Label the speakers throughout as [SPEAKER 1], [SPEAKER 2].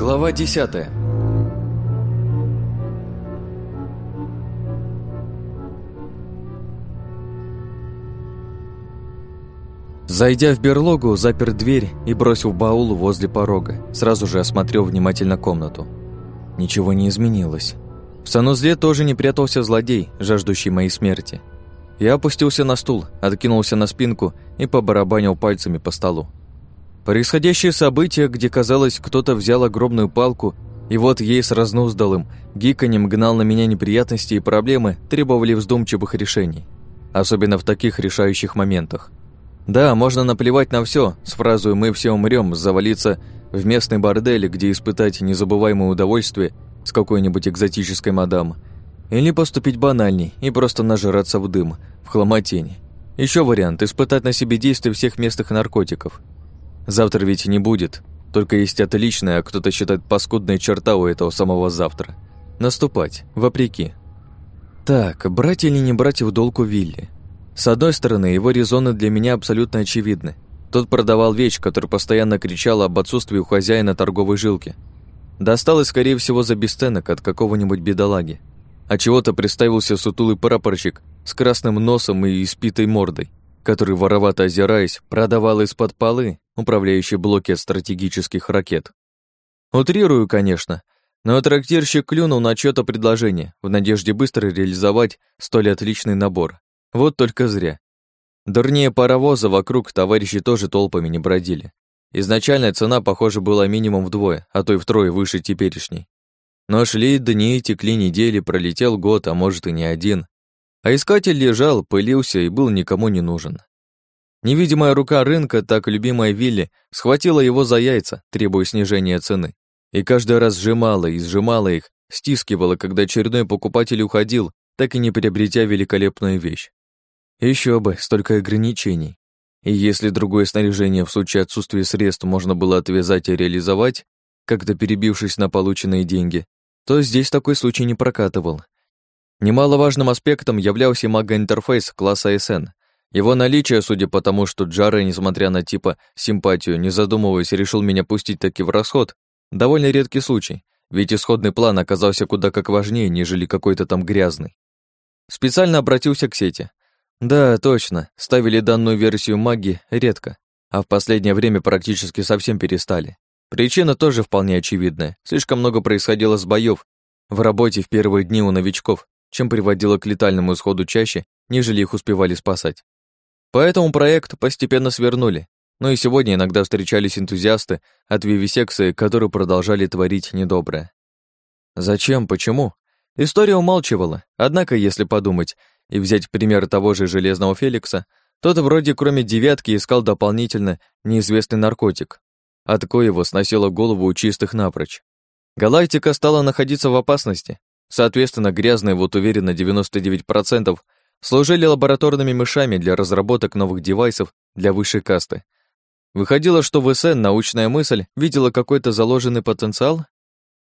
[SPEAKER 1] Глава десятая. Зайдя в берлогу, запер дверь и бросил баул возле порога, сразу же осмотрел внимательно комнату. Ничего не изменилось. В санузле тоже не прятался злодей, жаждущий моей смерти. Я опустился на стул, откинулся на спинку и побарабанил пальцами по столу. Происходящее событие, где, казалось, кто-то взял огромную палку и вот ей с разнуздалым гиканьем гнал на меня неприятности и проблемы, требовали вздумчивых решений. Особенно в таких решающих моментах. Да, можно наплевать на все с фразой «мы все умрем», завалиться в местный бордель, где испытать незабываемое удовольствие с какой-нибудь экзотической мадам. Или поступить банальней и просто нажраться в дым, в хламотень. Еще вариант – испытать на себе действие всех местных наркотиков. Завтра ведь не будет, только есть отличная, а кто-то считает паскудная черта у этого самого завтра. Наступать, вопреки. Так, брать или не брать в долг у Вилли? С одной стороны, его резоны для меня абсолютно очевидны. Тот продавал вещь, который постоянно кричал об отсутствии у хозяина торговой жилки. Досталось, скорее всего, за бесценок от какого-нибудь бедолаги. А чего-то представился сутулый прапорщик с красным носом и испитой мордой, который, воровато озираясь, продавал из-под полы управляющие блоки от стратегических ракет. Утрирую, конечно, но трактирщик клюнул на чьё-то предложение в надежде быстро реализовать столь отличный набор. Вот только зря. Дурнее паровоза вокруг товарищи тоже толпами не бродили. Изначальная цена, похоже, была минимум вдвое, а то и втрое выше теперешней. Но шли дни, текли недели, пролетел год, а может и не один. А искатель лежал, пылился и был никому не нужен. Невидимая рука рынка, так любимая Вилли, схватила его за яйца, требуя снижения цены. И каждый раз сжимала и сжимала их, стискивала, когда очередной покупатель уходил, так и не приобретя великолепную вещь. Еще бы, столько ограничений. И если другое снаряжение в случае отсутствия средств можно было отвязать и реализовать, как-то перебившись на полученные деньги, то здесь такой случай не прокатывал. Немаловажным аспектом являлся мага-интерфейс класса SN. Его наличие, судя по тому, что Джара, несмотря на типа симпатию, не задумываясь, решил меня пустить таки в расход, довольно редкий случай, ведь исходный план оказался куда как важнее, нежели какой-то там грязный. Специально обратился к сети, да, точно, ставили данную версию магии редко, а в последнее время практически совсем перестали. Причина тоже вполне очевидная. Слишком много происходило с боёв в работе в первые дни у новичков, чем приводило к летальному исходу чаще, нежели их успевали спасать. Поэтому проект постепенно свернули. Но и сегодня иногда встречались энтузиасты от Вивисекции, которые продолжали творить недоброе. Зачем, почему? История умалчивала, однако, если подумать, и взять пример того же Железного Феликса, тот вроде кроме девятки искал дополнительно неизвестный наркотик. От его сносило голову у чистых напрочь. Галактика стала находиться в опасности. Соответственно, грязные, вот уверенно 99%, служили лабораторными мышами для разработок новых девайсов для высшей касты. Выходило, что в СН научная мысль видела какой-то заложенный потенциал?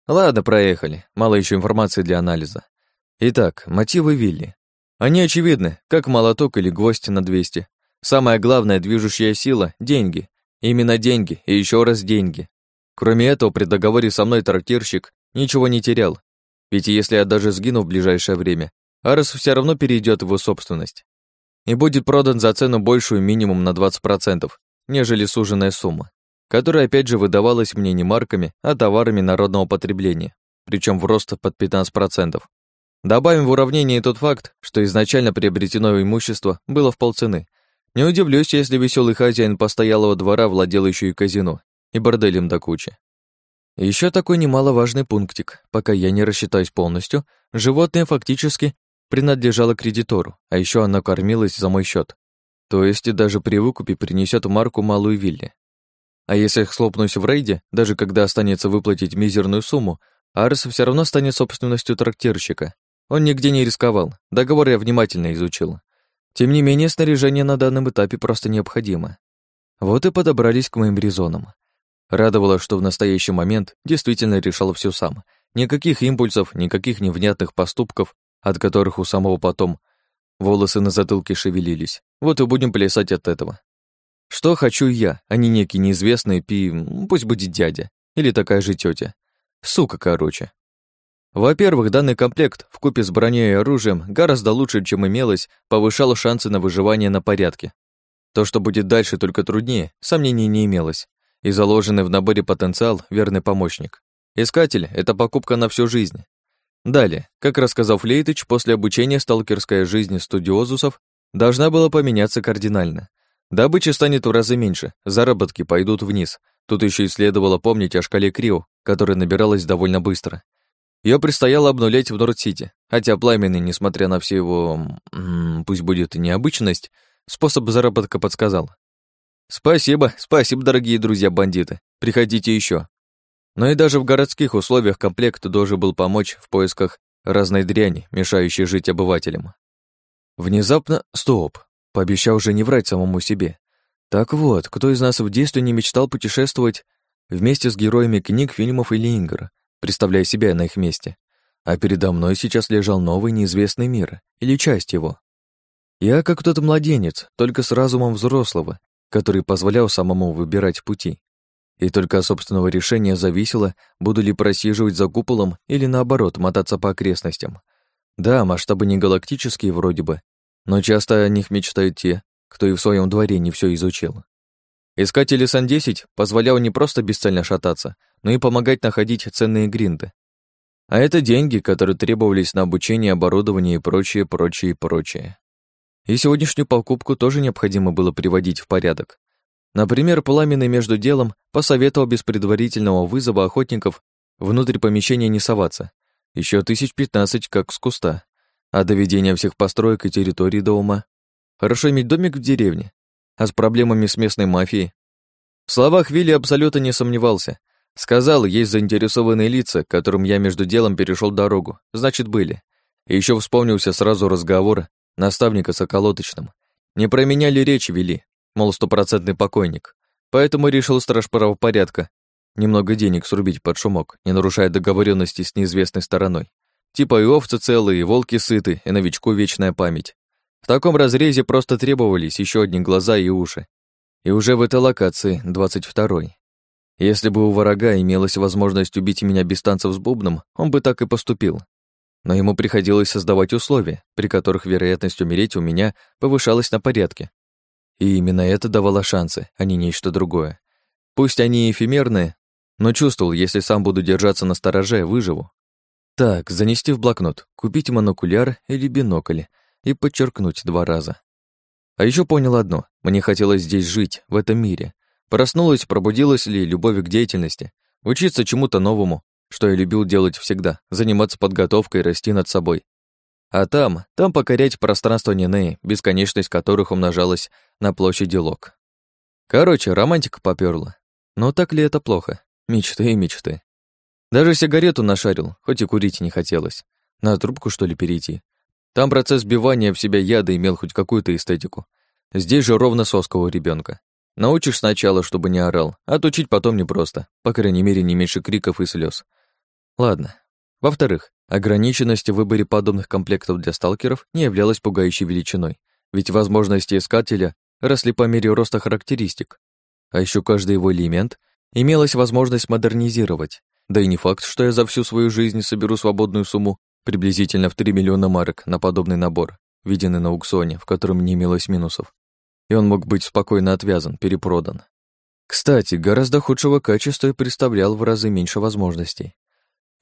[SPEAKER 1] Ладно, проехали, мало еще информации для анализа. Итак, мотивы Вилли. Они очевидны, как молоток или гвоздь на 200. Самая главная движущая сила — деньги. Именно деньги и еще раз деньги. Кроме этого, при договоре со мной трактирщик ничего не терял. Ведь если я даже сгину в ближайшее время, Арес все равно перейдет в его собственность. И будет продан за цену большую минимум на 20%, нежели суженная сумма, которая опять же выдавалась мне не марками, а товарами народного потребления, причем в рост под 15%. Добавим в уравнение тот факт, что изначально приобретено имущество было в полцены. Не удивлюсь, если веселый хозяин постоялого двора владел еще и казино, и борделем до кучи. Еще такой немаловажный пунктик. Пока я не рассчитаюсь полностью, животное фактически принадлежало кредитору, а еще оно кормилось за мой счет. То есть даже при выкупе принесет марку малую вилли. А если их слопнусь в рейде, даже когда останется выплатить мизерную сумму, Арс все равно станет собственностью трактирщика, он нигде не рисковал, договор я внимательно изучил. Тем не менее, снаряжение на данном этапе просто необходимо. Вот и подобрались к моим резонам. Радовало, что в настоящий момент действительно решал все сам. Никаких импульсов, никаких невнятных поступков, от которых у самого потом волосы на затылке шевелились. Вот и будем плясать от этого. Что хочу я, а не некий неизвестный пи... пусть будет дядя или такая же тетя. Сука, короче. Во-первых, данный комплект, в купе с броней и оружием, гораздо лучше, чем имелось, повышал шансы на выживание на порядке. То, что будет дальше, только труднее, сомнений не имелось. И заложенный в наборе потенциал — верный помощник. Искатель — это покупка на всю жизнь. Далее, как рассказал Флейтыч, после обучения сталкерская жизнь студиозусов должна была поменяться кардинально. Добычи станет в разы меньше, заработки пойдут вниз. Тут еще и следовало помнить о шкале Крио, которая набиралась довольно быстро. Ее предстояло обнулять в Норд-Сити, хотя Пламенный, несмотря на все его, пусть будет необычность, способ заработка подсказал. «Спасибо, спасибо, дорогие друзья-бандиты. Приходите еще. Но и даже в городских условиях комплект должен был помочь в поисках разной дряни, мешающей жить обывателям. Внезапно стоп, пообещал уже не врать самому себе. Так вот, кто из нас в детстве не мечтал путешествовать вместе с героями книг, фильмов или игр, представляя себя на их месте? А передо мной сейчас лежал новый неизвестный мир, или часть его. Я как тот младенец, только с разумом взрослого, который позволял самому выбирать пути. И только от собственного решения зависело, буду ли просиживать за куполом или наоборот мотаться по окрестностям. Да, масштабы не галактические вроде бы, но часто о них мечтают те, кто и в своем дворе не все изучил. Искатель Сан-10 позволял не просто бесцельно шататься, но и помогать находить ценные гринды. А это деньги, которые требовались на обучение, оборудование и прочее, прочее, прочее. И сегодняшнюю покупку тоже необходимо было приводить в порядок. Например, Пламенный между делом посоветовал без предварительного вызова охотников внутрь помещения не соваться. Еще тысяч пятнадцать как с куста. А доведение всех построек и территорий до ума. Хорошо иметь домик в деревне. А с проблемами с местной мафией? В словах Вилли абсолютно не сомневался. Сказал, есть заинтересованные лица, которым я между делом перешел дорогу. Значит, были. И еще вспомнился сразу разговор наставника с околоточным. Не про меня ли речь вели, мол, стопроцентный покойник. Поэтому решил страж правопорядка немного денег срубить под шумок, не нарушая договоренности с неизвестной стороной. Типа и овцы целые, и волки сыты, и новичку вечная память. В таком разрезе просто требовались еще одни глаза и уши. И уже в этой локации, 22-й. Если бы у врага имелась возможность убить меня без танцев с бубном, он бы так и поступил. Но ему приходилось создавать условия, при которых вероятность умереть у меня повышалась на порядке, и именно это давало шансы, а не нечто другое. Пусть они эфемерные, но чувствовал, если сам буду держаться на стороже, выживу. Так, занести в блокнот, купить монокуляр или бинокль и подчеркнуть два раза. А еще понял одно, мне хотелось здесь жить, в этом мире. Проснулась, пробудилась ли любовь к деятельности, учиться чему-то новому, что я любил делать всегда, заниматься подготовкой, расти над собой, а там, там покорять пространство Нинеи, бесконечность которых умножалась на площади Лок. Короче, романтика попёрла. Но так ли это плохо? Мечты и мечты. Даже сигарету нашарил, хоть и курить не хотелось. На трубку, что ли, перейти? Там процесс сбивания в себя яда имел хоть какую-то эстетику. Здесь же ровно у ребенка. Научишь сначала, чтобы не орал, а отучить потом непросто, по крайней мере, не меньше криков и слез. Ладно. Во-вторых, Ограниченность в выборе подобных комплектов для сталкеров не являлась пугающей величиной, ведь возможности искателя росли по мере роста характеристик. А еще каждый его элемент имелась возможность модернизировать. Да и не факт, что я за всю свою жизнь соберу свободную сумму приблизительно в 3 миллиона марок на подобный набор, виденный на аукционе, в котором не имелось минусов. И он мог быть спокойно отвязан, перепродан. Кстати, гораздо худшего качества и представлял в разы меньше возможностей.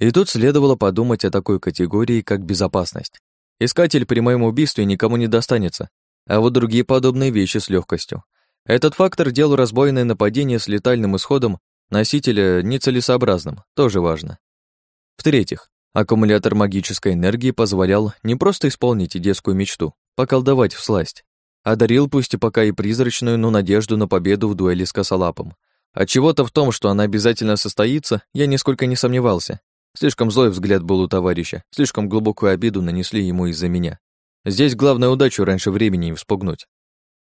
[SPEAKER 1] И тут следовало подумать о такой категории, как безопасность. Искатель при моем убийстве никому не достанется, а вот другие подобные вещи с легкостью. Этот фактор делал разбойное нападение с летальным исходом носителя нецелесообразным, тоже важно. В-третьих, аккумулятор магической энергии позволял не просто исполнить детскую мечту, поколдовать в сласть, а дарил пусть и пока и призрачную, но надежду на победу в дуэли с косолапом. От чего-то в том, что она обязательно состоится, я нисколько не сомневался, Слишком злой взгляд был у товарища, слишком глубокую обиду нанесли ему из-за меня. Здесь главное удачу раньше времени вспугнуть.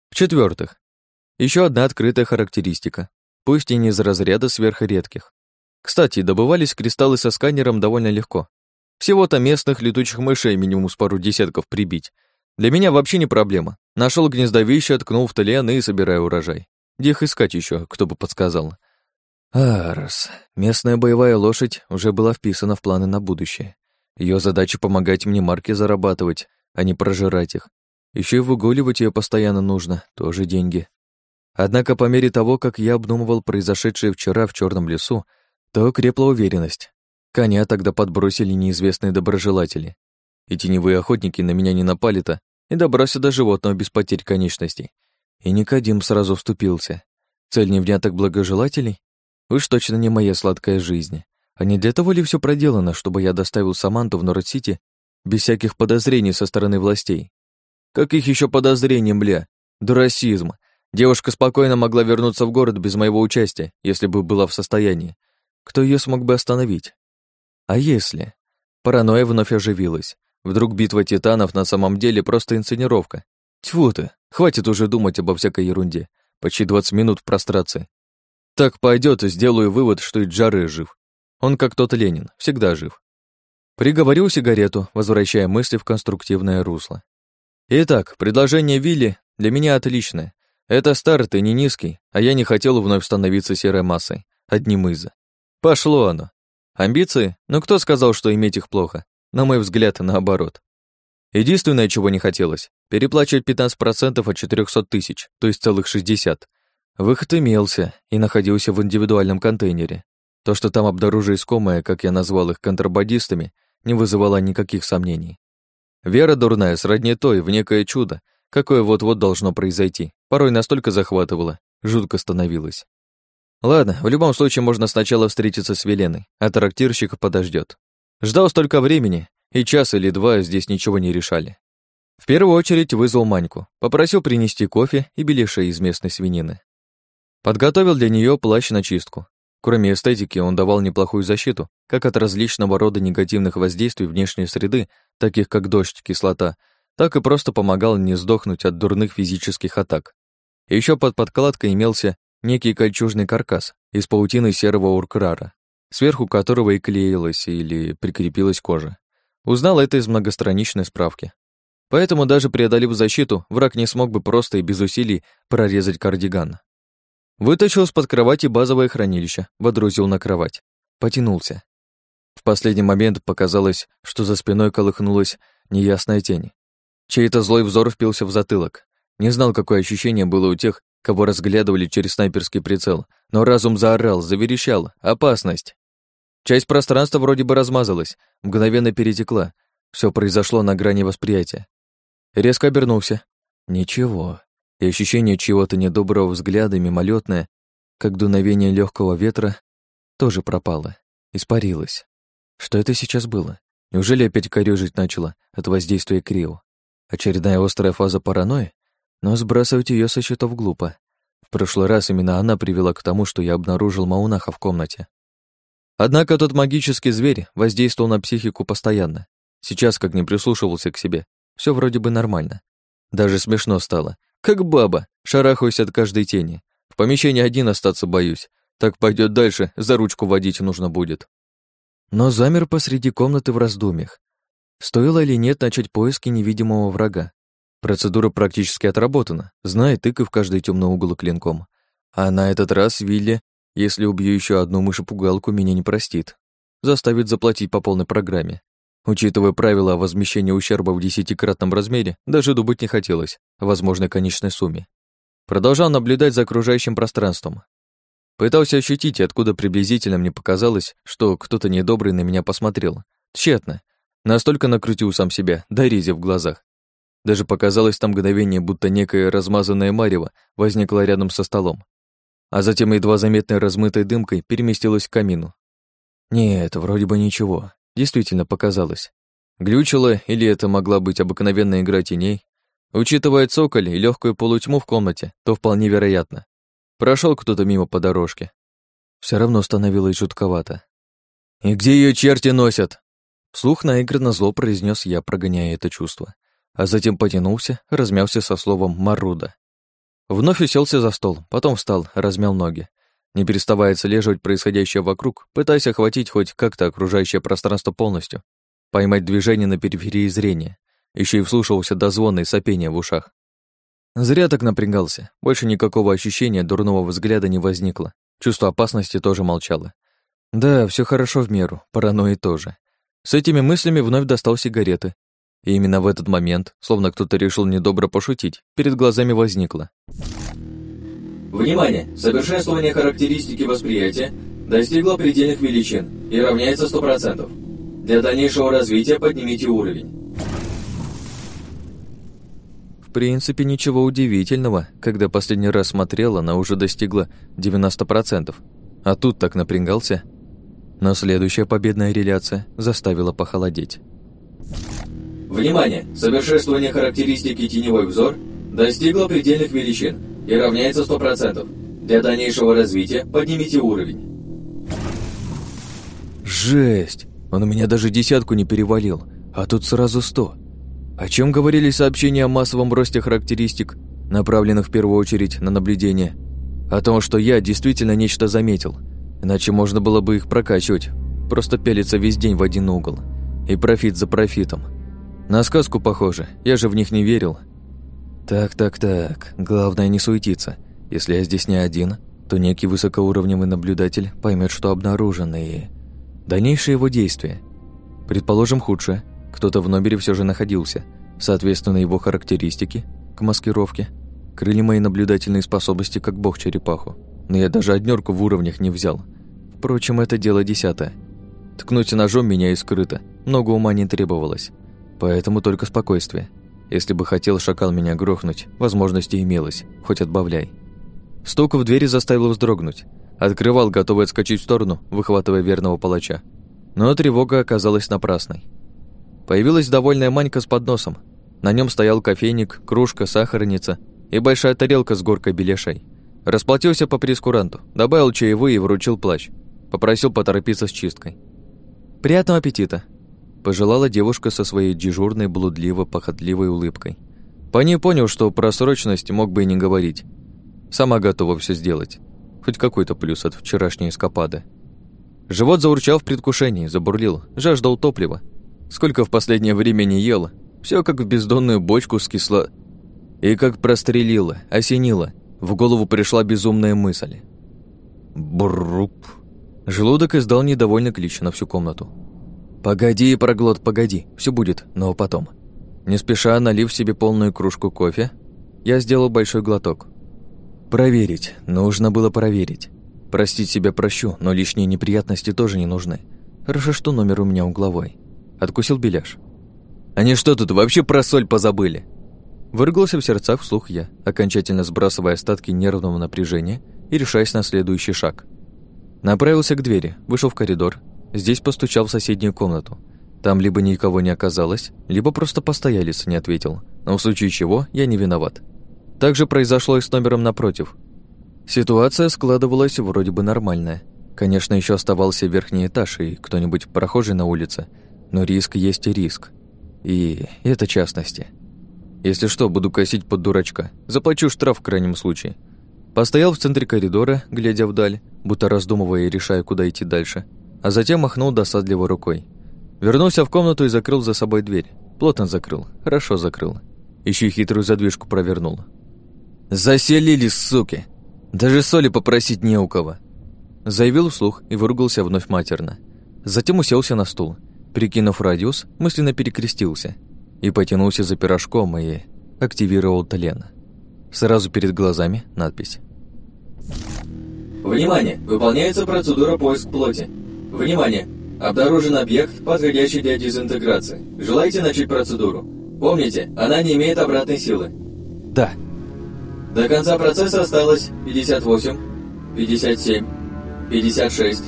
[SPEAKER 1] В-четвертых, еще одна открытая характеристика, пусть и не из разряда сверхредких. Кстати, добывались кристаллы со сканером довольно легко. Всего-то местных летучих мышей минимум с пару десятков прибить. Для меня вообще не проблема. Нашел гнездовище, ткнул в тлен и собираю урожай. Где их искать еще, кто бы подсказал. Арс. Местная боевая лошадь уже была вписана в планы на будущее. Ее задача помогать мне марки зарабатывать, а не прожирать их. Еще и выгуливать ее постоянно нужно, тоже деньги. Однако по мере того, как я обдумывал произошедшее вчера в черном лесу, то крепла уверенность. Коня тогда подбросили неизвестные доброжелатели. И теневые охотники на меня не напали-то, и добрался до животного без потерь конечностей. И Никодим сразу вступился. Цель невняток благожелателей? Уж точно не моя сладкая жизнь. А не для того ли все проделано, чтобы я доставил Саманту в Норд-Сити без всяких подозрений со стороны властей? Каких еще подозрений, бля? Дурасизм. Девушка спокойно могла вернуться в город без моего участия, если бы была в состоянии. Кто ее смог бы остановить? А если? Паранойя вновь оживилась. Вдруг битва титанов на самом деле просто инсценировка. Тьфу ты, хватит уже думать обо всякой ерунде. Почти 20 минут в прострации. Так пойдет и сделаю вывод, что и Джары жив. Он как тот Ленин, всегда жив. Приговорил сигарету, возвращая мысли в конструктивное русло. Итак, предложение Вилли для меня отличное. Это старт и не низкий, а я не хотел вновь становиться серой массой, одним из. Пошло оно. Амбиции? Ну кто сказал, что иметь их плохо? На мой взгляд, наоборот. Единственное, чего не хотелось, переплачивать 15% от 400 тысяч, то есть целых 60. Выход имелся и находился в индивидуальном контейнере. То, что там обнаружили искомое, как я назвал их контрабандистами, не вызывало никаких сомнений. Вера дурная сродни той в некое чудо, какое вот-вот должно произойти, порой настолько захватывало, жутко становилось. Ладно, в любом случае можно сначала встретиться с Веленой, а трактирщик подождет. Ждал столько времени, и час или два здесь ничего не решали. В первую очередь вызвал Маньку, попросил принести кофе и беляшей из местной свинины. Подготовил для нее плащ на чистку. Кроме эстетики, он давал неплохую защиту, как от различного рода негативных воздействий внешней среды, таких как дождь, кислота, так и просто помогал не сдохнуть от дурных физических атак. Еще под подкладкой имелся некий кольчужный каркас из паутины серого уркрара, сверху которого и клеилась или прикрепилась кожа. Узнал это из многостраничной справки. Поэтому даже преодолев защиту, враг не смог бы просто и без усилий прорезать кардиган. Вытащил из-под кровати базовое хранилище, водрузил на кровать. Потянулся. В последний момент показалось, что за спиной колыхнулась неясная тень. Чей-то злой взор впился в затылок. Не знал, какое ощущение было у тех, кого разглядывали через снайперский прицел, но разум заорал, заверещал. Опасность! Часть пространства вроде бы размазалась, мгновенно перетекла. Все произошло на грани восприятия. Резко обернулся. Ничего. И ощущение чего-то недоброго взгляда, мимолетное, как дуновение легкого ветра, тоже пропало, испарилось. Что это сейчас было? Неужели опять корёжить начало от воздействия Крио? Очередная острая фаза паранойи? Но сбрасывать ее со счетов глупо. В прошлый раз именно она привела к тому, что я обнаружил Маунаха в комнате. Однако тот магический зверь воздействовал на психику постоянно. Сейчас, как не прислушивался к себе, все вроде бы нормально. Даже смешно стало. Как баба, шарахаюсь от каждой тени. В помещении один остаться боюсь. Так пойдет дальше, за ручку водить нужно будет. Но замер посреди комнаты в раздумьях. Стоило ли нет начать поиски невидимого врага? Процедура практически отработана, знает тык в каждый темный угол клинком. А на этот раз Вилли, если убью еще одну мышепугалку, меня не простит. Заставит заплатить по полной программе. Учитывая правила о возмещении ущерба в десятикратном размере, даже думать не хотелось о возможной конечной сумме. Продолжал наблюдать за окружающим пространством. Пытался ощутить, откуда приблизительно мне показалось, что кто-то недобрый на меня посмотрел. Тщетно. Настолько накрутил сам себя, до рези в глазах, даже показалось там мгновение, будто некое размазанное марево возникло рядом со столом, а затем едва заметной размытой дымкой переместилось к камину. Нет, вроде бы ничего. Действительно показалось. Глючило, или это могла быть обыкновенная игра теней? Учитывая цоколь и легкую полутьму в комнате, то вполне вероятно. Прошел кто-то мимо по дорожке. Все равно становилось жутковато. «И где ее черти носят?» Вслух наигранно зло произнес я, прогоняя это чувство а затем потянулся, размялся со словом «маруда». Вновь уселся за стол, потом встал, размял ноги. Не переставая отслеживать происходящее вокруг, пытаясь охватить хоть как-то окружающее пространство полностью, поймать движение на периферии зрения, еще и вслушивался до звона и сопения в ушах. Зря так напрягался, больше никакого ощущения дурного взгляда не возникло. Чувство опасности тоже молчало. Да, все хорошо в меру, паранойи тоже. С этими мыслями вновь достал сигареты. И именно в этот момент, словно кто-то решил недобро пошутить, перед глазами возникло.
[SPEAKER 2] Внимание! Совершенствование характеристики восприятия достигло предельных величин и равняется 100%. Для дальнейшего развития поднимите уровень.
[SPEAKER 1] В принципе, ничего удивительного, когда последний раз смотрела, она уже достигла 90%, а тут так напрягался. Но следующая победная реляция заставила похолодеть.
[SPEAKER 2] Внимание! Совершенствование характеристики теневой взор достигло предельных величин и равняется 100%. Для дальнейшего развития поднимите уровень.
[SPEAKER 1] Жесть! Он у меня даже десятку не перевалил, а тут сразу сто. О чем говорили сообщения о массовом росте характеристик, направленных в первую очередь на наблюдение? О том, что я действительно нечто заметил, иначе можно было бы их прокачивать, просто пялиться весь день в один угол. И профит за профитом. На сказку похоже, я же в них не верил, так, так, так, главное не суетиться. Если я здесь не один, то некий высокоуровневый наблюдатель поймет, что обнаружено, и... Дальнейшие его действия. Предположим, худшее. Кто-то в номере все же находился. Соответственно, его характеристики к маскировке крыли мои наблюдательные способности как бог черепаху. Но я даже однерку в уровнях не взял. Впрочем, это дело десятое. Ткнуть ножом меня и скрыто. Много ума не требовалось. Поэтому только спокойствие. Если бы хотел шакал меня грохнуть, возможности имелось, хоть отбавляй. Стук в двери заставил вздрогнуть. Открывал, готовый отскочить в сторону, выхватывая верного палача. Но тревога оказалась напрасной. Появилась довольная Манька с подносом. На нем стоял кофейник, кружка, сахарница и большая тарелка с горкой беляшей. Расплатился по прескуранту, добавил чаевые и вручил плащ. Попросил поторопиться с чисткой. «Приятного аппетита!» Пожелала девушка со своей дежурной, блудливо-похотливой улыбкой. По ней понял, что про срочность мог бы и не говорить. Сама готова все сделать. Хоть какой-то плюс от вчерашней эскапады. Живот заурчал в предвкушении, забурлил, жаждал топлива. Сколько в последнее время не ел, все как в бездонную бочку с кисло... И как прострелило, осенило, в голову пришла безумная мысль. Бруп. Желудок издал недовольный клич на всю комнату. «Погоди, проглот, погоди, все будет, но потом». Не спеша, налив себе полную кружку кофе, я сделал большой глоток. Проверить, нужно было проверить. Простить себя прощу, но лишние неприятности тоже не нужны. Хорошо, что номер у меня угловой. Откусил беляш. «Они что тут, вообще про соль позабыли?» Выргался в сердцах вслух я, окончательно сбрасывая остатки нервного напряжения и решаясь на следующий шаг. Направился к двери, вышел в коридор, Здесь постучал в соседнюю комнату. Там либо никого не оказалось, либо просто постоялец не ответил. Но в случае чего я не виноват. Так же произошло и с номером напротив. Ситуация складывалась вроде бы нормальная. Конечно, еще оставался верхний этаж и кто-нибудь прохожий на улице, но риск есть и риск. И это частности. Если что, буду косить под дурачка. Заплачу штраф в крайнем случае. Постоял в центре коридора, глядя вдаль, будто раздумывая и решая, куда идти дальше а затем махнул досадливо рукой. Вернулся в комнату и закрыл за собой дверь. Плотно закрыл, хорошо закрыл. Еще и хитрую задвижку провернул. «Заселились, суки! Даже соли попросить не у кого!» Заявил вслух и выругался вновь матерно. Затем уселся на стул. Прикинув радиус, мысленно перекрестился и потянулся за пирожком и активировал тлен. Сразу перед глазами надпись.
[SPEAKER 2] «Внимание! Выполняется процедура поиск плоти. Внимание! Обнаружен объект, подходящий для дезинтеграции. Желаете начать процедуру? Помните, она не имеет обратной силы.
[SPEAKER 1] Да.
[SPEAKER 2] До конца процесса осталось 58, 57, 56.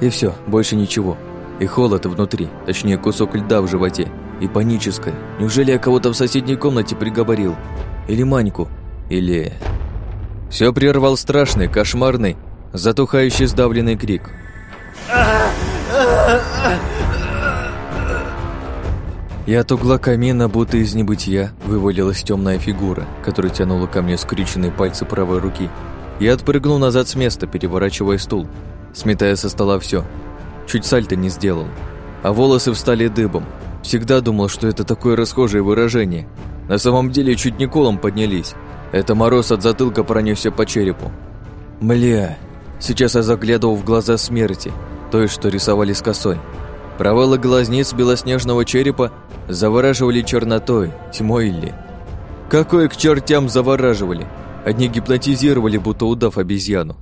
[SPEAKER 1] И все, больше ничего. И холод внутри, точнее кусок льда в животе. И паническое. Неужели я кого-то в соседней комнате приговорил? Или Маньку? Или... Все прервал страшный, кошмарный, затухающий сдавленный крик. И от угла камина, будто из небытия, вывалилась темная фигура, которая тянула ко мне скрюченные пальцы правой руки. Я отпрыгнул назад с места, переворачивая стул, сметая со стола все. Чуть сальто не сделал. А волосы встали дыбом. Всегда думал, что это такое расхожее выражение. На самом деле чуть не колом поднялись. Это мороз от затылка пронесся по черепу. Мля, сейчас я заглядывал в глаза смерти, той, что рисовали с косой. Провалы глазниц белоснежного черепа завораживали чернотой, тьмой ли. Какой к чертям завораживали? Одни гипнотизировали, будто удав обезьяну.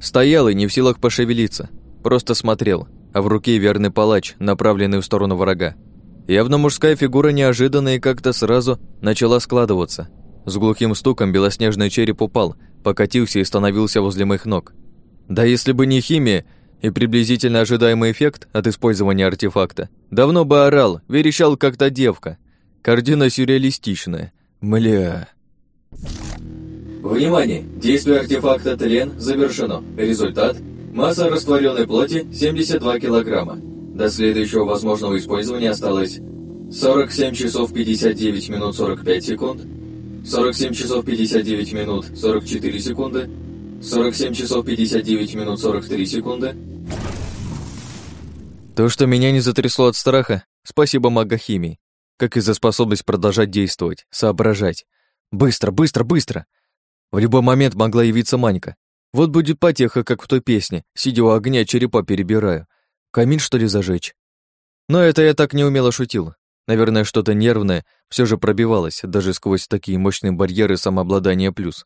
[SPEAKER 1] Стоял и не в силах пошевелиться, просто смотрел, а в руке верный палач, направленный в сторону врага. Явно мужская фигура неожиданно и как-то сразу начала складываться. С глухим стуком белоснежный череп упал, покатился и становился возле моих ног. Да если бы не химия и приблизительно ожидаемый эффект от использования артефакта, давно бы орал, верещал как-то девка. Картина сюрреалистичная. Мля.
[SPEAKER 2] Внимание! Действие артефакта Тлен завершено. Результат – масса растворенной плоти 72 килограмма. До следующего возможного использования осталось 47 часов 59 минут 45 секунд, 47 часов 59 минут 44 секунды, 47 часов 59 минут 43 секунды.
[SPEAKER 1] То, что меня не затрясло от страха, спасибо магохимии, как и за способность продолжать действовать, соображать. Быстро, быстро, быстро! В любой момент могла явиться Манька. Вот будет потеха, как в той песне, сидя у огня, черепа перебираю. Камин, что ли, зажечь? Но это я так не умело шутил. Наверное, что-то нервное все же пробивалось, даже сквозь такие мощные барьеры самообладания плюс.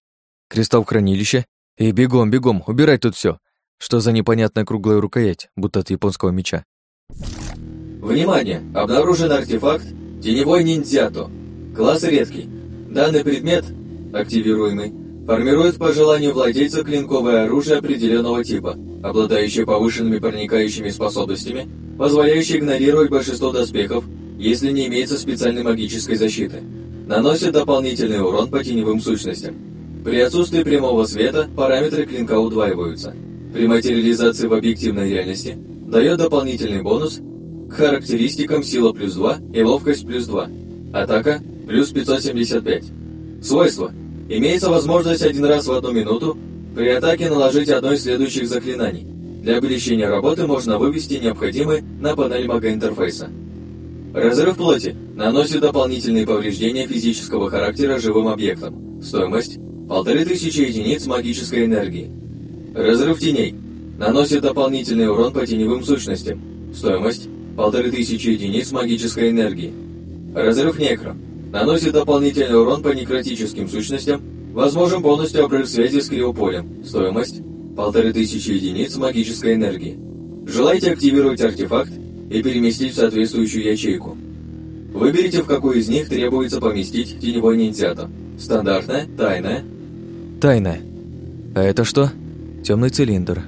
[SPEAKER 1] Кристалл в хранилище. И бегом, бегом, убирать тут все. Что за непонятная круглая рукоять, будто от японского меча.
[SPEAKER 2] Внимание! Обнаружен артефакт Теневой ниндзято. Класс редкий. Данный предмет, активируемый, Формирует по желанию владельца клинковое оружие определенного типа, обладающее повышенными проникающими способностями, позволяющее игнорировать большинство доспехов, если не имеется специальной магической защиты. Наносит дополнительный урон по теневым сущностям. При отсутствии прямого света параметры клинка удваиваются. При материализации в объективной реальности дает дополнительный бонус к характеристикам сила плюс 2 и ловкость плюс 2. Атака плюс 575. Свойства – Имеется возможность один раз в одну минуту при атаке наложить одно из следующих заклинаний. Для облегчения работы можно вывести необходимые на панель мага-интерфейса. Разрыв плоти наносит дополнительные повреждения физического характера живым объектам. Стоимость – 1500 единиц магической энергии. Разрыв теней наносит дополнительный урон по теневым сущностям. Стоимость – 1500 единиц магической энергии. Разрыв некро Наносит дополнительный урон по некротическим сущностям. Возможен полностью обрыв связи с криополем. Стоимость – полторы тысячи единиц магической энергии. Желаете активировать артефакт и переместить в соответствующую ячейку. Выберите, в какую из них требуется поместить теневой ниндзято. Стандартная, тайная.
[SPEAKER 1] Тайная. А это что? Темный цилиндр.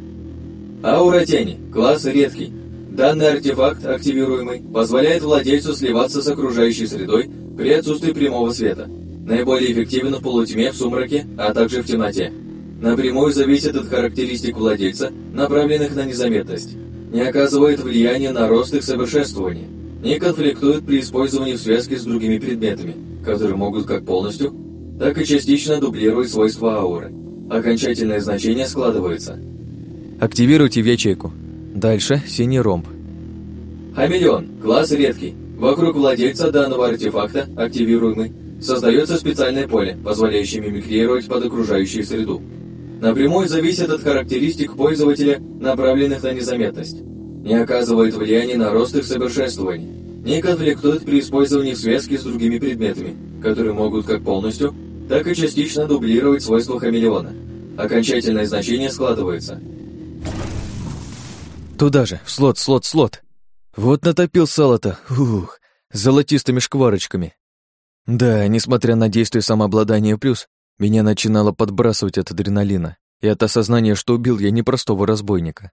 [SPEAKER 2] Аура тени. Класс редкий. Данный артефакт, активируемый, позволяет владельцу сливаться с окружающей средой при отсутствии прямого света. Наиболее эффективен в полутьме, в сумраке, а также в темноте. Напрямую зависит от характеристик владельца, направленных на незаметность. Не оказывает влияния на рост их совершенствования. Не конфликтует при использовании в связке с другими предметами, которые могут как полностью, так и частично дублировать свойства ауры. Окончательное значение складывается.
[SPEAKER 1] Активируйте в ячейку. Дальше синий ромб.
[SPEAKER 2] Хамелеон. Класс редкий. Вокруг владельца данного артефакта, активируемый, создается специальное поле, позволяющее мимикрировать под окружающую среду. Напрямую зависит от характеристик пользователя, направленных на незаметность. Не оказывает влияния на рост их совершенствования. Не конфликтует при использовании в связке с другими предметами, которые могут как полностью, так и частично дублировать свойства хамелеона. Окончательное значение складывается.
[SPEAKER 1] Туда же, в слот, слот, слот. Вот натопил сало-то, ух, золотистыми шкварочками. Да, несмотря на действие самообладания плюс, меня начинало подбрасывать от адреналина и от осознания, что убил я непростого разбойника.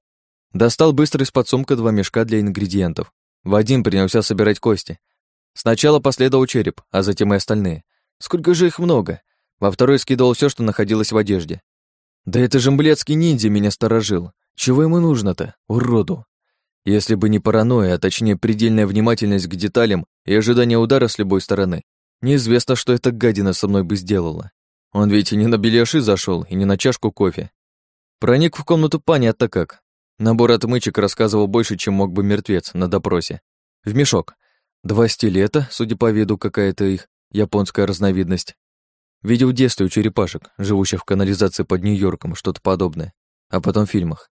[SPEAKER 1] Достал быстро из-под сумка два мешка для ингредиентов. В один принялся собирать кости. Сначала последовал череп, а затем и остальные. Сколько же их много? Во второй скидывал все, что находилось в одежде. Да это же мблецкий ниндзя меня сторожил. Чего ему нужно-то, уроду? Если бы не паранойя, а точнее предельная внимательность к деталям и ожидание удара с любой стороны, неизвестно, что эта гадина со мной бы сделала. Он ведь и не на беляши зашел, и не на чашку кофе. Проник в комнату понятно как. Набор отмычек рассказывал больше, чем мог бы мертвец на допросе. В мешок. Два стилета, судя по виду, какая-то их японская разновидность. Видел в детстве у черепашек, живущих в канализации под Нью-Йорком, что-то подобное, а потом в фильмах.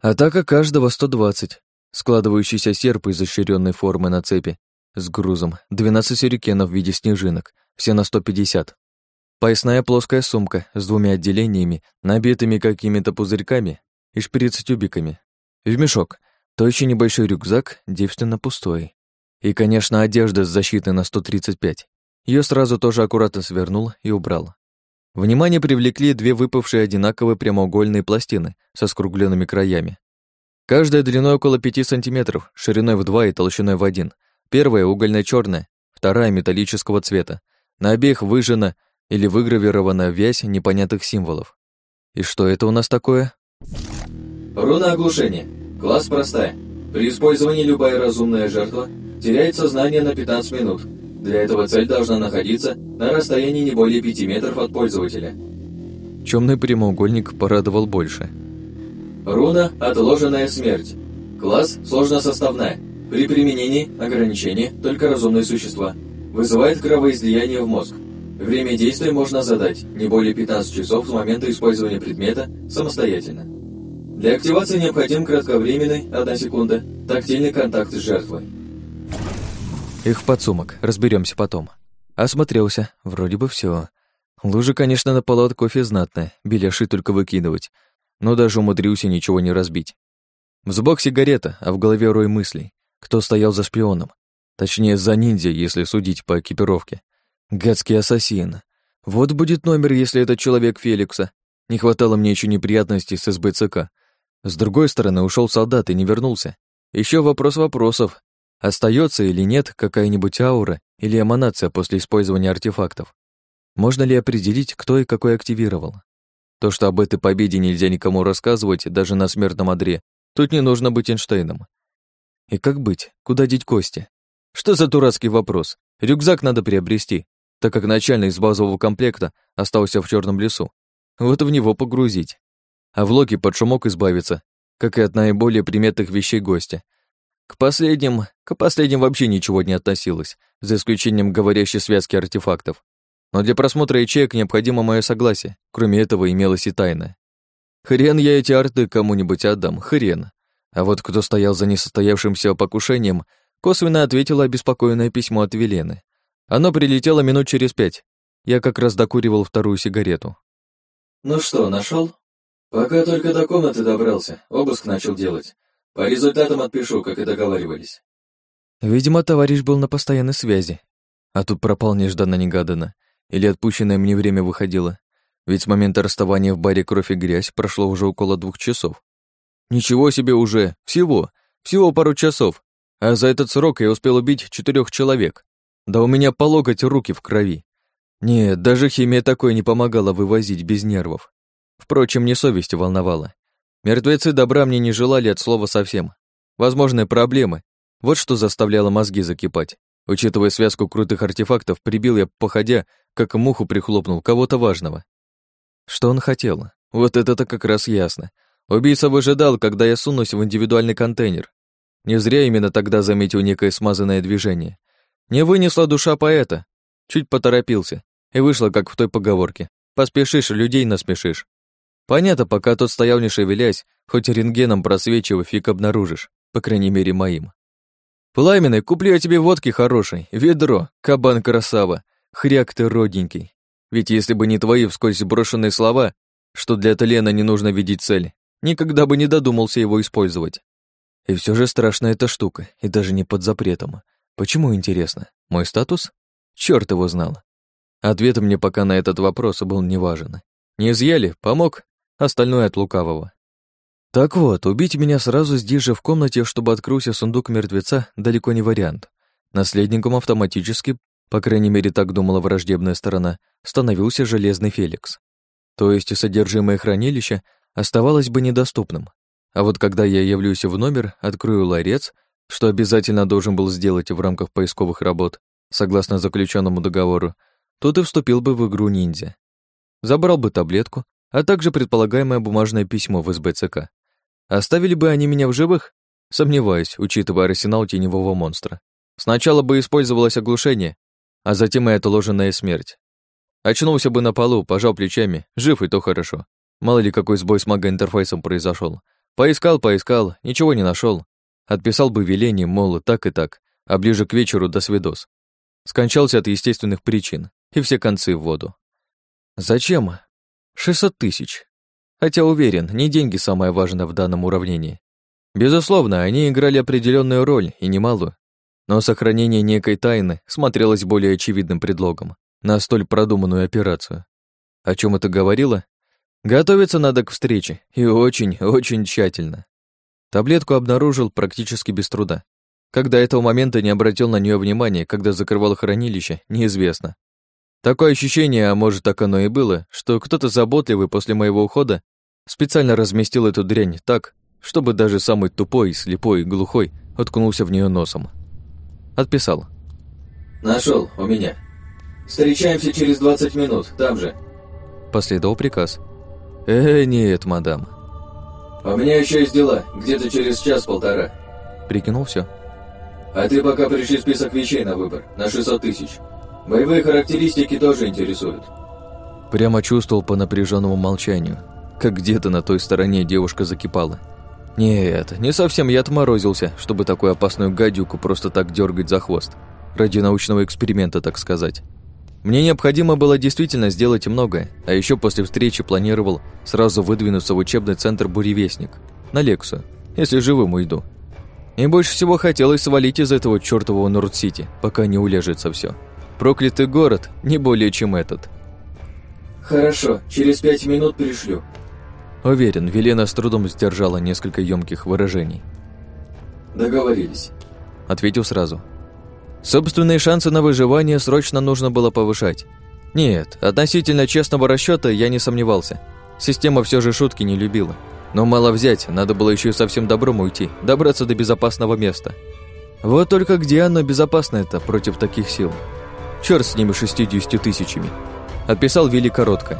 [SPEAKER 1] Атака каждого 120, складывающийся серп из изощренной формы на цепи, с грузом, 12 сюрикенов в виде снежинок, все на 150. Поясная плоская сумка с двумя отделениями, набитыми какими-то пузырьками и шприц-тюбиками. В мешок, то еще небольшой рюкзак, девственно пустой. И, конечно, одежда с защитой на 135. Ее сразу тоже аккуратно свернул и убрал. Внимание привлекли две выпавшие одинаковые прямоугольные пластины со скругленными краями. Каждая длиной около 5 сантиметров, шириной в 2 и толщиной в 1. Первая угольно черная вторая металлического цвета. На обеих выжжена или выгравирована вязь непонятных символов. И что это у нас такое?
[SPEAKER 2] Руна оглушения. Класс простая. При использовании любая разумная жертва теряет сознание на 15 минут. Для этого цель должна находиться на расстоянии не более 5 метров от пользователя.
[SPEAKER 1] Темный прямоугольник порадовал больше.
[SPEAKER 2] Руна «Отложенная смерть». Класс «Сложносоставная». При применении ограничения только разумные существа. Вызывает кровоизлияние в мозг. Время действия можно задать не более 15 часов с момента использования предмета самостоятельно. Для активации необходим кратковременный, одна секунда, тактильный контакт с жертвой.
[SPEAKER 1] Их в подсумок, разберемся потом. Осмотрелся, вроде бы все. Лужа, конечно, на полу от кофе знатная, беляши только выкидывать, но даже умудрился ничего не разбить. В зубах сигарета, а в голове рой мыслей. Кто стоял за шпионом? Точнее, за ниндзя, если судить по экипировке. Гадский ассасин. Вот будет номер, если этот человек Феликса. Не хватало мне еще неприятностей с СБЦК. С другой стороны, ушел солдат и не вернулся. Еще вопрос вопросов, Остается или нет какая-нибудь аура или эманация после использования артефактов? Можно ли определить, кто и какой активировал? То, что об этой победе нельзя никому рассказывать, даже на смертном одре, тут не нужно быть Эйнштейном. И как быть? Куда деть кости? Что за дурацкий вопрос? Рюкзак надо приобрести, так как начальный из базового комплекта остался в черном лесу. Вот в него погрузить. А в локи под шумок избавиться, как и от наиболее приметных вещей гостя, к последним, к последним вообще ничего не относилось, за исключением говорящей связки артефактов. Но для просмотра ячеек необходимо мое согласие, кроме этого имелось и тайна. Хрен я эти арты кому-нибудь отдам, хрен. А вот кто стоял за несостоявшимся покушением, косвенно ответило обеспокоенное письмо от Велены. Оно прилетело минут через пять. Я как раз докуривал вторую сигарету.
[SPEAKER 2] «Ну что, нашел? Пока только до комнаты добрался, обыск начал делать. По результатам отпишу, как и договаривались.
[SPEAKER 1] Видимо, товарищ был на постоянной связи. А тут пропал нежданно-негаданно. Или отпущенное мне время выходило. Ведь с момента расставания в баре «Кровь и грязь» прошло уже около двух часов. Ничего себе уже! Всего! Всего пару часов. А за этот срок я успел убить четырех человек. Да у меня по локоть руки в крови. Нет, даже химия такое не помогала вывозить без нервов. Впрочем, не совесть волновала. Мертвецы добра мне не желали от слова совсем. Возможные проблемы. Вот что заставляло мозги закипать. Учитывая связку крутых артефактов, прибил я, походя, как муху прихлопнул, кого-то важного. Что он хотел? Вот это-то как раз ясно. Убийца выжидал, когда я сунусь в индивидуальный контейнер. Не зря именно тогда заметил некое смазанное движение. Не вынесла душа поэта. Чуть поторопился. И вышло, как в той поговорке. Поспешишь, людей насмешишь. Понятно, пока тот стоял не шевелясь, хоть рентгеном просвечивая, фиг обнаружишь, по крайней мере, моим. «Пламенный, куплю я тебе водки хорошей, ведро, кабан-красава, хряк ты родненький. Ведь если бы не твои вскользь брошенные слова, что для Толена не нужно видеть цель, никогда бы не додумался его использовать. И все же страшная эта штука, и даже не под запретом. Почему, интересно? Мой статус? Черт его знал. Ответ мне пока на этот вопрос был неважен. Не изъяли, помог, остальное от лукавого. Так вот, убить меня сразу здесь же в комнате, чтобы открылся сундук мертвеца, далеко не вариант. Наследником автоматически, по крайней мере так думала враждебная сторона, становился Железный Феликс. То есть содержимое хранилища оставалось бы недоступным. А вот когда я явлюсь в номер, открою ларец, что обязательно должен был сделать в рамках поисковых работ, согласно заключенному договору, тут и вступил бы в игру ниндзя. Забрал бы таблетку, а также предполагаемое бумажное письмо в СБЦК. Оставили бы они меня в живых? Сомневаюсь, учитывая арсенал теневого монстра. Сначала бы использовалось оглушение, а затем и отложенная смерть. Очнулся бы на полу, пожал плечами, жив и то хорошо. Мало ли какой сбой с мага-интерфейсом произошел. Поискал, поискал, ничего не нашел. Отписал бы веление, мол, так и так, а ближе к вечеру до свидос. Скончался от естественных причин, и все концы в воду. Зачем? 600 тысяч. Хотя уверен, не деньги самое важное в данном уравнении. Безусловно, они играли определенную роль, и немалую. Но сохранение некой тайны смотрелось более очевидным предлогом на столь продуманную операцию. О чем это говорило? Готовиться надо к встрече, и очень-очень тщательно. Таблетку обнаружил практически без труда. До этого момента не обратил на нее внимания, когда закрывал хранилище, неизвестно. Такое ощущение, а может так оно и было, что кто-то заботливый после моего ухода специально разместил эту дрянь так, чтобы даже самый тупой, слепой, глухой уткнулся в нее носом. Отписал.
[SPEAKER 2] Нашел, у меня. Встречаемся через 20 минут, там же.
[SPEAKER 1] Последовал приказ. Э, нет, мадам.
[SPEAKER 2] У меня еще есть дела, где-то через час-полтора.
[SPEAKER 1] Прикинул все.
[SPEAKER 2] А ты пока пришли список вещей на выбор, на 600 тысяч. Боевые характеристики тоже интересуют.
[SPEAKER 1] Прямо чувствовал по напряженному молчанию, как где-то на той стороне девушка закипала. Нет, не совсем я отморозился, чтобы такую опасную гадюку просто так дергать за хвост. Ради научного эксперимента, так сказать. Мне необходимо было действительно сделать многое, а еще после встречи планировал сразу выдвинуться в учебный центр «Буревестник» на лекцию, если живым уйду. И больше всего хотелось свалить из этого чертового Норд-Сити, пока не улежится все. Проклятый город не более чем этот.
[SPEAKER 2] Хорошо, через пять минут пришлю.
[SPEAKER 1] Уверен, Велена с трудом сдержала несколько емких выражений.
[SPEAKER 2] Договорились.
[SPEAKER 1] Ответил сразу. Собственные шансы на выживание срочно нужно было повышать. Нет, относительно честного расчета я не сомневался. Система все же шутки не любила. Но мало взять, надо было еще и совсем добром уйти, добраться до безопасного места. Вот только где оно безопасно это против таких сил? Черт с ними шестьюдесятью тысячами. Отписал Вилли коротко.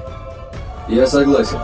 [SPEAKER 2] Я согласен.